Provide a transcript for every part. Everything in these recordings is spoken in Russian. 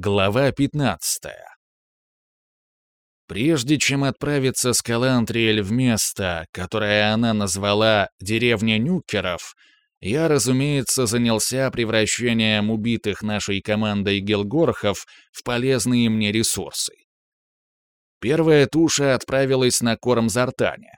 Глава 15. Прежде чем отправиться с Калантриэль в место, которое она назвала «деревня Нюкеров», я, разумеется, занялся превращением убитых нашей командой гелгорхов в полезные мне ресурсы. Первая туша отправилась на корм Зартане.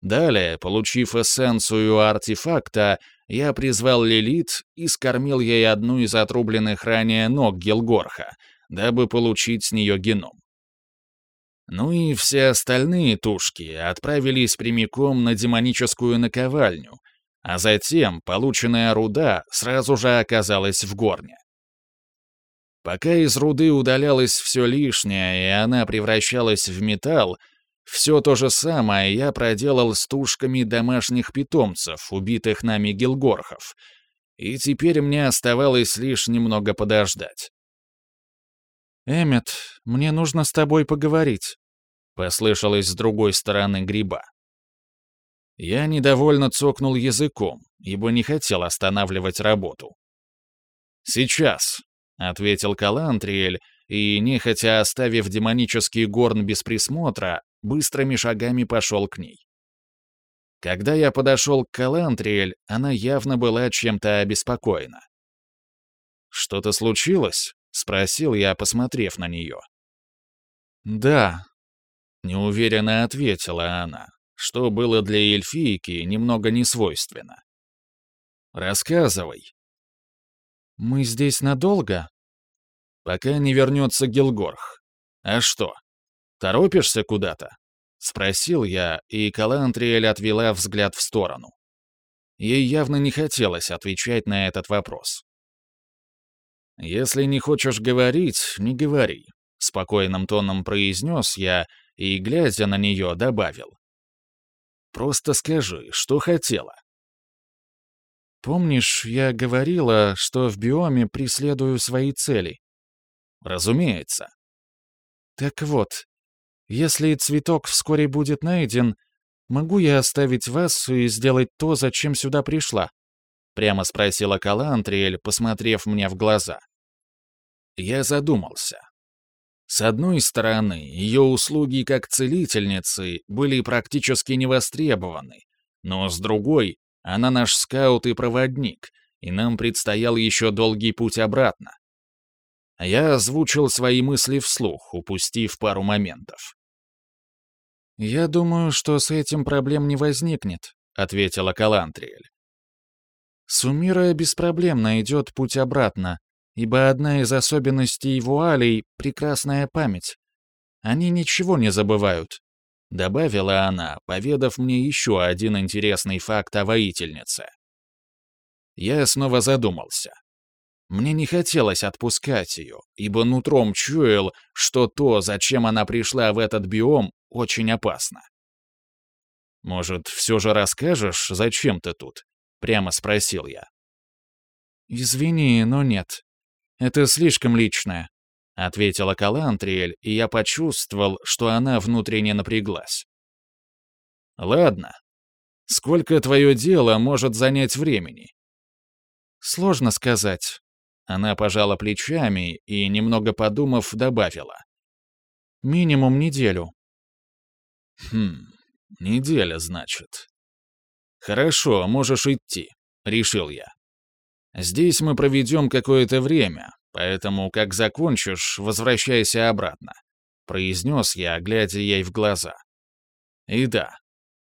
Далее, получив эссенцию артефакта, я призвал Лилит и скормил ей одну из отрубленных ранее ног Гелгорха, дабы получить с нее геном. Ну и все остальные тушки отправились прямиком на демоническую наковальню, а затем полученная руда сразу же оказалась в горне. Пока из руды удалялось все лишнее, и она превращалась в металл, все то же самое я проделал с тушками домашних питомцев, убитых нами гилгорхов, и теперь мне оставалось лишь немного подождать. «Эммет, мне нужно с тобой поговорить», — послышалось с другой стороны гриба. Я недовольно цокнул языком, ибо не хотел останавливать работу. «Сейчас», — ответил Калантриэль, и, нехотя оставив демонический горн без присмотра, быстрыми шагами пошел к ней. Когда я подошел к Калантриэль, она явно была чем-то обеспокоена. «Что-то случилось?» — спросил я, посмотрев на нее. «Да», — неуверенно ответила она, что было для эльфийки немного несвойственно. «Рассказывай». «Мы здесь надолго?» «Пока не вернется Гилгорх. А что, «Торопишься куда-то?» — спросил я, и Калантриэль отвела взгляд в сторону. Ей явно не хотелось отвечать на этот вопрос. «Если не хочешь говорить, не говори», — спокойным тоном произнес я и, глядя на нее, добавил. «Просто скажи, что хотела». «Помнишь, я говорила, что в биоме преследую свои цели?» «Разумеется». «Так вот, если цветок вскоре будет найден, могу я оставить вас и сделать то, зачем сюда пришла?» Прямо спросила Калантриэль, посмотрев мне в глаза. Я задумался. С одной стороны, ее услуги как целительницы были практически невостребованы, но с другой, она наш скаут и проводник, и нам предстоял еще долгий путь обратно. Я озвучил свои мысли вслух, упустив пару моментов. «Я думаю, что с этим проблем не возникнет», — ответила Калантриэль. Сумира без проблем найдет путь обратно, ибо одна из особенностей вуалей — прекрасная память. Они ничего не забывают», — добавила она, поведав мне еще один интересный факт о воительнице. Я снова задумался. Мне не хотелось отпускать ее, ибо нутром чуял, что то, зачем она пришла в этот биом, очень опасно. «Может, все же расскажешь, зачем ты тут?» — прямо спросил я. «Извини, но нет. Это слишком личное», — ответила Калантриэль, и я почувствовал, что она внутренне напряглась. «Ладно. Сколько твое дело может занять времени?» «Сложно сказать». Она пожала плечами и, немного подумав, добавила. «Минимум неделю». «Хм, неделя, значит». «Хорошо, можешь идти», — решил я. «Здесь мы проведем какое-то время, поэтому, как закончишь, возвращайся обратно», — произнес я, глядя ей в глаза. «И да,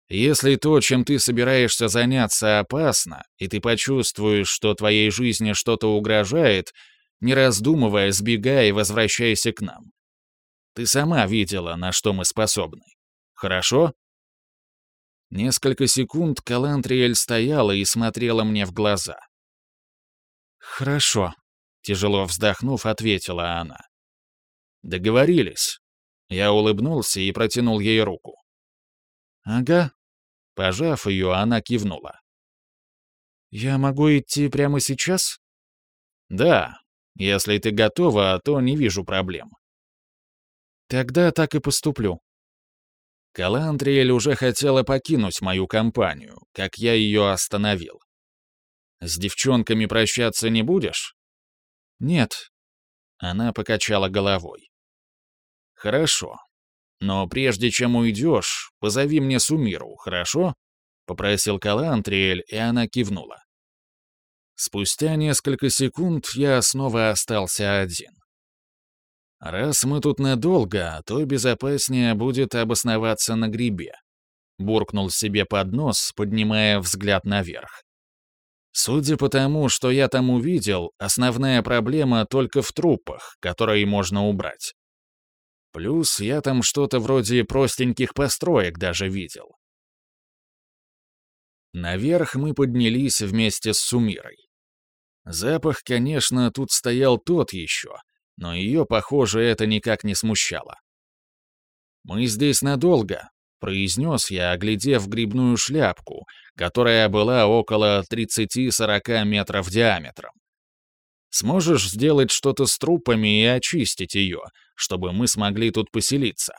если то, чем ты собираешься заняться, опасно, и ты почувствуешь, что твоей жизни что-то угрожает, не раздумывая, сбегай и возвращайся к нам. Ты сама видела, на что мы способны. Хорошо?» Несколько секунд Калантриэль стояла и смотрела мне в глаза. «Хорошо», — тяжело вздохнув, ответила она. «Договорились». Я улыбнулся и протянул ей руку. «Ага». Пожав ее, она кивнула. «Я могу идти прямо сейчас?» «Да. Если ты готова, то не вижу проблем». «Тогда так и поступлю», Калантриэль уже хотела покинуть мою компанию, как я ее остановил. «С девчонками прощаться не будешь?» «Нет». Она покачала головой. «Хорошо. Но прежде чем уйдешь, позови мне Сумиру, хорошо?» — попросил Калантриэль, и она кивнула. Спустя несколько секунд я снова остался один. «Раз мы тут надолго, то безопаснее будет обосноваться на грибе», — буркнул себе под нос, поднимая взгляд наверх. Судя по тому, что я там увидел, основная проблема только в трупах, которые можно убрать. Плюс я там что-то вроде простеньких построек даже видел. Наверх мы поднялись вместе с Сумирой. Запах, конечно, тут стоял тот еще — но ее, похоже, это никак не смущало. «Мы здесь надолго», — произнес я, оглядев грибную шляпку, которая была около 30-40 метров диаметром. «Сможешь сделать что-то с трупами и очистить ее, чтобы мы смогли тут поселиться?»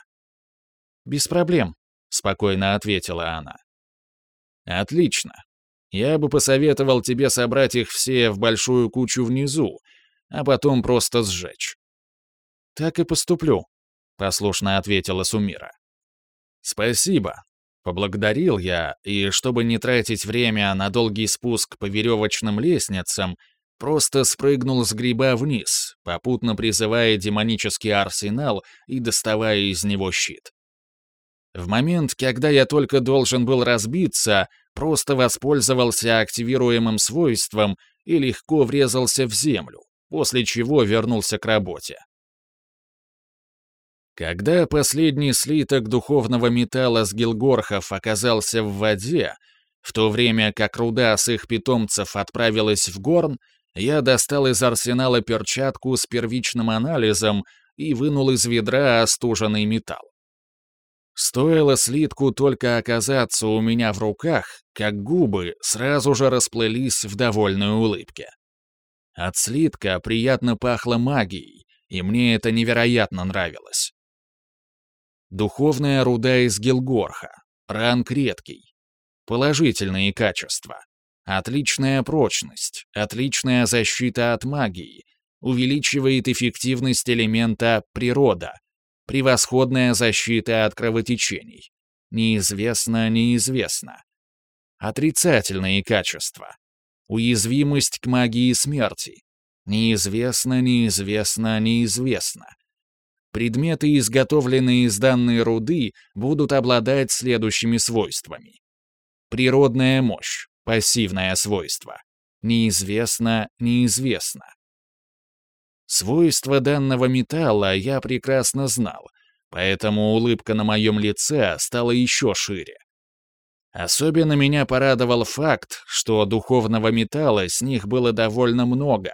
«Без проблем», — спокойно ответила она. «Отлично. Я бы посоветовал тебе собрать их все в большую кучу внизу, а потом просто сжечь. «Так и поступлю», — послушно ответила Сумира. «Спасибо», — поблагодарил я, и, чтобы не тратить время на долгий спуск по веревочным лестницам, просто спрыгнул с гриба вниз, попутно призывая демонический арсенал и доставая из него щит. В момент, когда я только должен был разбиться, просто воспользовался активируемым свойством и легко врезался в землю после чего вернулся к работе. Когда последний слиток духовного металла с Гилгорхов оказался в воде, в то время как руда с их питомцев отправилась в горн, я достал из арсенала перчатку с первичным анализом и вынул из ведра остуженный металл. Стоило слитку только оказаться у меня в руках, как губы сразу же расплылись в довольной улыбке. От слитка приятно пахло магией, и мне это невероятно нравилось. Духовная руда из Гилгорха. Ранг редкий. Положительные качества. Отличная прочность, отличная защита от магии, увеличивает эффективность элемента природа, превосходная защита от кровотечений. Неизвестно, неизвестно. Отрицательные качества. Уязвимость к магии смерти. Неизвестно, неизвестно, неизвестно. Предметы, изготовленные из данной руды, будут обладать следующими свойствами. Природная мощь, пассивное свойство. Неизвестно, неизвестно. Свойства данного металла я прекрасно знал, поэтому улыбка на моем лице стала еще шире. Особенно меня порадовал факт, что духовного металла с них было довольно много,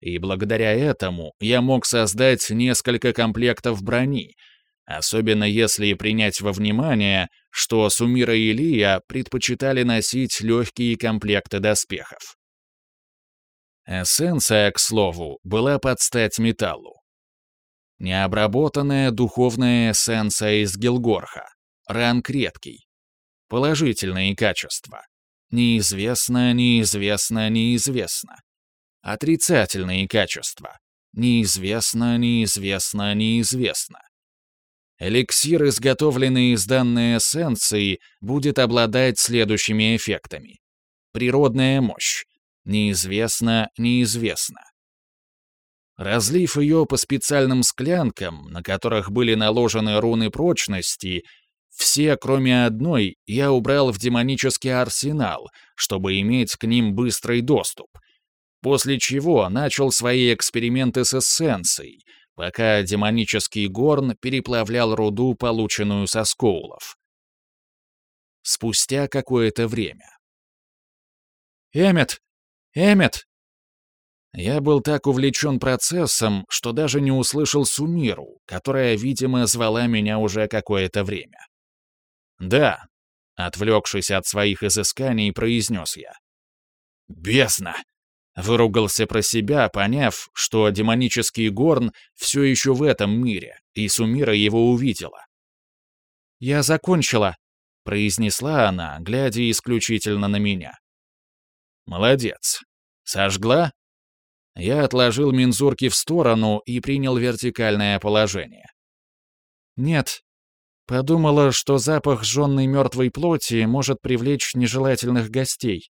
и благодаря этому я мог создать несколько комплектов брони, особенно если принять во внимание, что Сумира и Лия предпочитали носить легкие комплекты доспехов. Эссенция, к слову, была под стать металлу. Необработанная духовная эссенция из Гилгорха, ранг редкий. Положительные качества. Неизвестно, неизвестно, неизвестно. Отрицательные качества. Неизвестно, неизвестно, неизвестно. Эликсир, изготовленный из данной эссенции, будет обладать следующими эффектами. Природная мощь. Неизвестно, неизвестно. Разлив ее по специальным склянкам, на которых были наложены руны прочности, все, кроме одной, я убрал в демонический арсенал, чтобы иметь к ним быстрый доступ. После чего начал свои эксперименты с эссенцией, пока демонический горн переплавлял руду, полученную со скоулов. Спустя какое-то время. «Эммет! Эммет!» Я был так увлечен процессом, что даже не услышал Сумиру, которая, видимо, звала меня уже какое-то время. «Да», — отвлекшись от своих изысканий, произнес я. «Бесно!» — выругался про себя, поняв, что демонический горн все еще в этом мире, и Сумира его увидела. «Я закончила», — произнесла она, глядя исключительно на меня. «Молодец. Сожгла?» Я отложил мензурки в сторону и принял вертикальное положение. «Нет», Подумала, что запах жженной мертвой плоти может привлечь нежелательных гостей.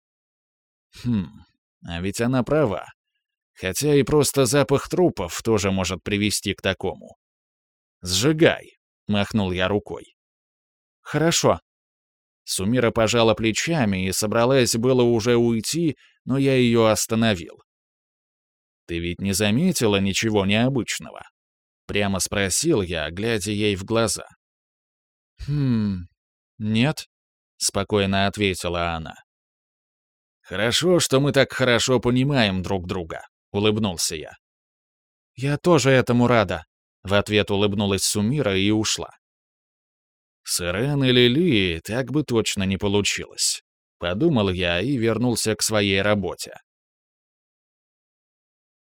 Хм, а ведь она права. Хотя и просто запах трупов тоже может привести к такому. «Сжигай», — махнул я рукой. «Хорошо». Сумира пожала плечами и собралась было уже уйти, но я ее остановил. «Ты ведь не заметила ничего необычного?» Прямо спросил я, глядя ей в глаза. «Хм... Нет», — спокойно ответила она. «Хорошо, что мы так хорошо понимаем друг друга», — улыбнулся я. «Я тоже этому рада», — в ответ улыбнулась Сумира и ушла. С Ирен или Ли так бы точно не получилось. Подумал я и вернулся к своей работе.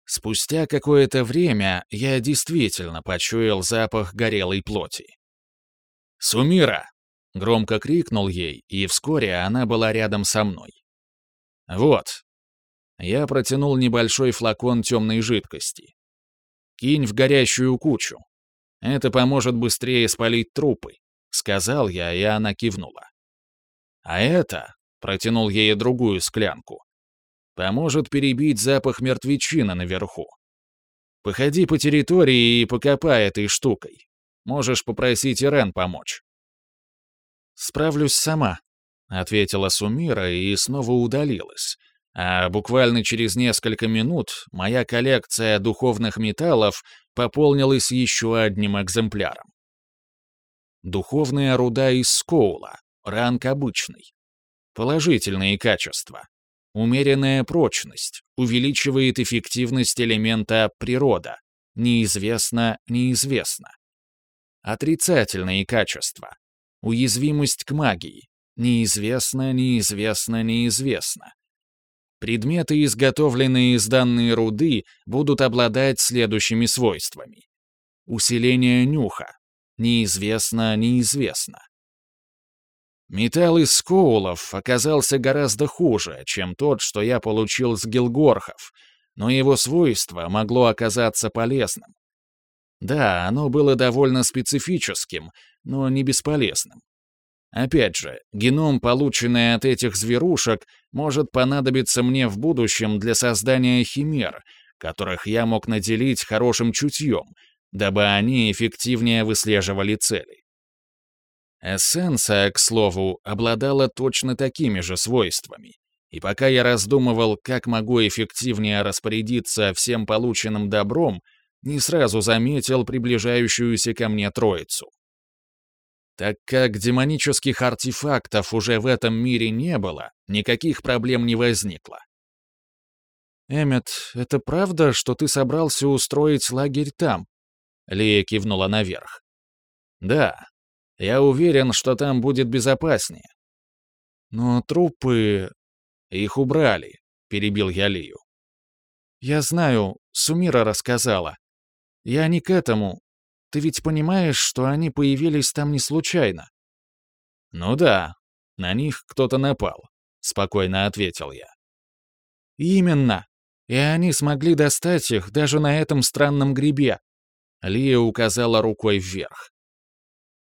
Спустя какое-то время я действительно почуял запах горелой плоти. «Сумира!» — громко крикнул ей, и вскоре она была рядом со мной. «Вот». Я протянул небольшой флакон темной жидкости. «Кинь в горящую кучу. Это поможет быстрее спалить трупы», — сказал я, и она кивнула. «А это...» — протянул ей другую склянку. «Поможет перебить запах мертвечины наверху. Походи по территории и покопай этой штукой. Можешь попросить Ирен помочь». «Справлюсь сама», — ответила Сумира и снова удалилась. А буквально через несколько минут моя коллекция духовных металлов пополнилась еще одним экземпляром. Духовная руда из скоула, ранг обычный. Положительные качества. Умеренная прочность, увеличивает эффективность элемента природа. Неизвестно, неизвестно. Отрицательные качества. Уязвимость к магии. Неизвестно, неизвестно, неизвестно. Предметы, изготовленные из данной руды, будут обладать следующими свойствами. Усиление нюха. Неизвестно, неизвестно. Металл из скоулов оказался гораздо хуже, чем тот, что я получил с гилгорхов, но его свойство могло оказаться полезным. Да, оно было довольно специфическим, но не бесполезным. Опять же, геном, полученный от этих зверушек, может понадобиться мне в будущем для создания химер, которых я мог наделить хорошим чутьем, дабы они эффективнее выслеживали цели. Эссенция, к слову, обладала точно такими же свойствами. И пока я раздумывал, как могу эффективнее распорядиться всем полученным добром, не сразу заметил приближающуюся ко мне троицу. Так как демонических артефактов уже в этом мире не было, никаких проблем не возникло. «Эммет, это правда, что ты собрался устроить лагерь там?» Лия кивнула наверх. «Да, я уверен, что там будет безопаснее». «Но трупы...» «Их убрали», — перебил я Лию. «Я знаю, Сумира рассказала. Я не к этому. Ты ведь понимаешь, что они появились там не случайно?» «Ну да, на них кто-то напал», — спокойно ответил я. «Именно. И они смогли достать их даже на этом странном грибе». Лия указала рукой вверх.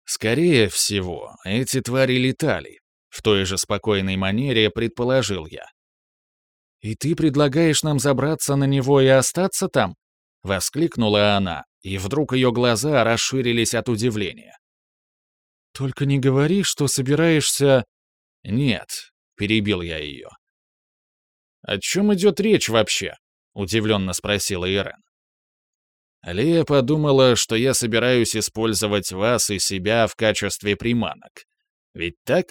«Скорее всего, эти твари летали», — в той же спокойной манере предположил я. «И ты предлагаешь нам забраться на него и остаться там?» — воскликнула она, и вдруг ее глаза расширились от удивления. «Только не говори, что собираешься...» «Нет», — перебил я ее. «О чем идет речь вообще?» — удивленно спросила Ирен. Лея подумала, что я собираюсь использовать вас и себя в качестве приманок. Ведь так?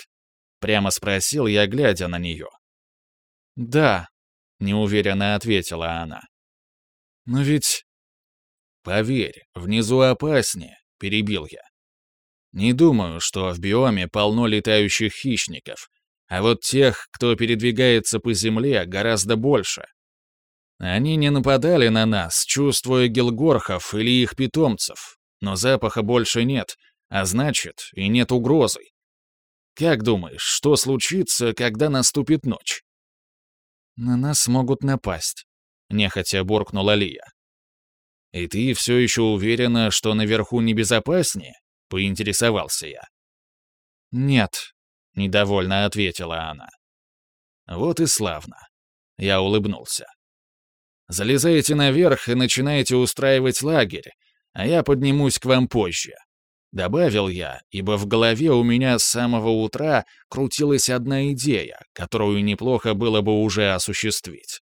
Прямо спросил я, глядя на нее. «Да», — неуверенно ответила она. «Но ведь...» «Поверь, внизу опаснее», — перебил я. «Не думаю, что в биоме полно летающих хищников, а вот тех, кто передвигается по земле, гораздо больше. Они не нападали на нас, чувствуя гилгорхов или их питомцев, но запаха больше нет, а значит, и нет угрозы. Как думаешь, что случится, когда наступит ночь?» «На нас могут напасть», — нехотя буркнула Лия. «И ты все еще уверена, что наверху небезопаснее?» — поинтересовался я. «Нет», — недовольно ответила она. «Вот и славно». Я улыбнулся. «Залезайте наверх и начинайте устраивать лагерь, а я поднимусь к вам позже». Добавил я, ибо в голове у меня с самого утра крутилась одна идея, которую неплохо было бы уже осуществить.